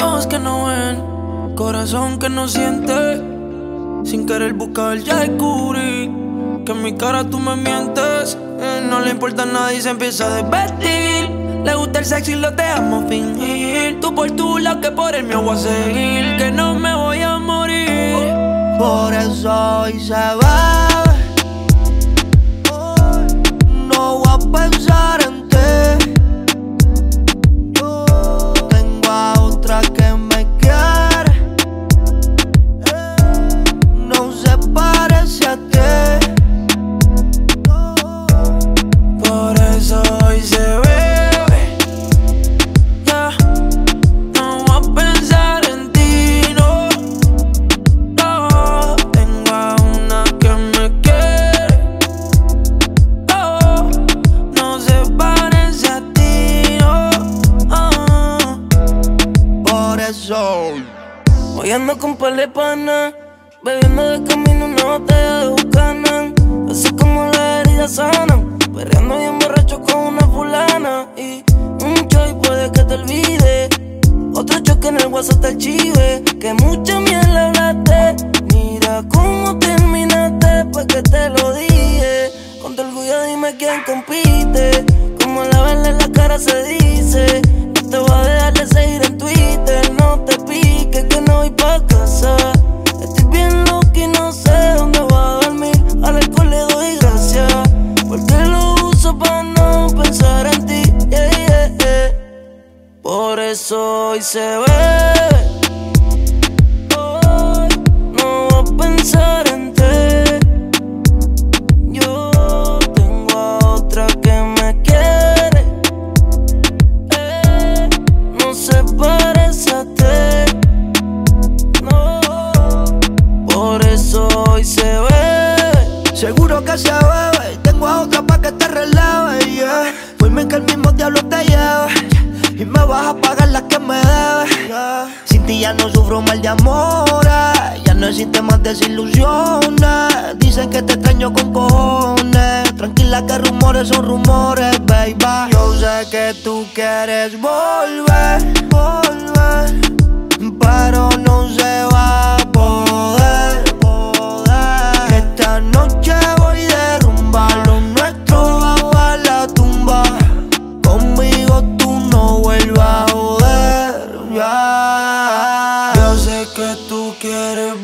Ojos que no ven, corazón que no siente. Sin querer buscar, ya descubrí que en mi cara tú me mientes. Eh, no le importa nada y se empieza a desvestir. Le gusta el sexy y lo dejamos fingir. Tú por tu lado, que por el mío voy a seguir. Que no me voy a morir. Por eso hoy se va. Hoy ando con par de pana, bebiendo de camino una botella de Buchanan. Así como las heridas sanan, perreando bien borracho con una fulana. Y un choy puede que te olvide. Otro choque en el WhatsApp te chive. Que mucha mierda hablaste. Mira cómo terminaste, pues que te lo dije. Con tu orgullo dime quién compite. Como la verla en la cara se dice. Por eso hoy se bebe. Hoy no voy a pensar en ti. Yo tengo a otra que me quiere. Eh, no se parece a ti. No, por eso hoy se bebe. Seguro que se bebe. Tengo a otra pa' que te releve. Yeah. Fuime que el mismo diablo te lleve. Y me vas a pagar las que me debes. Sin ti ya no sufro mal de amores. Ya no existe más desilusiones. Dicen que te extraño con cojones. Tranquila que rumores son rumores, baby. Yo sé que tú quieres volver. Que tú quieres